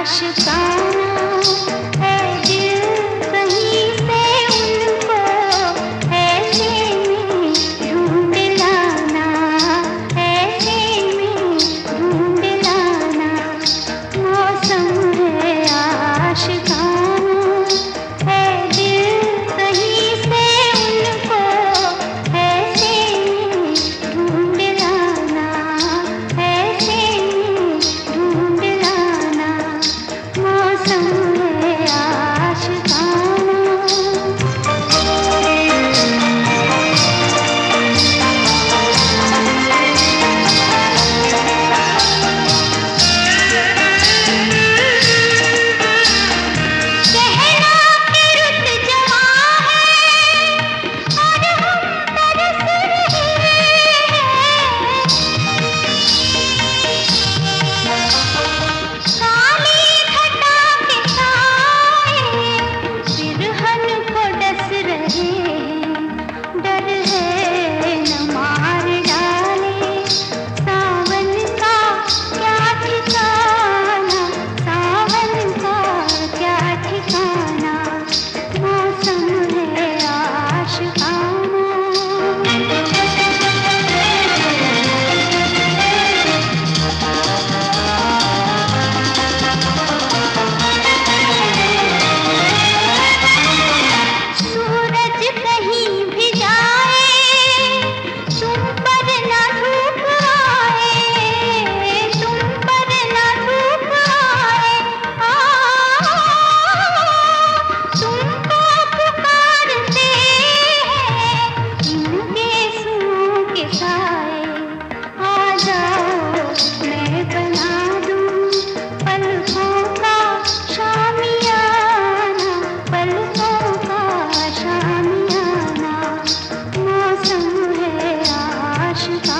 आशकां time.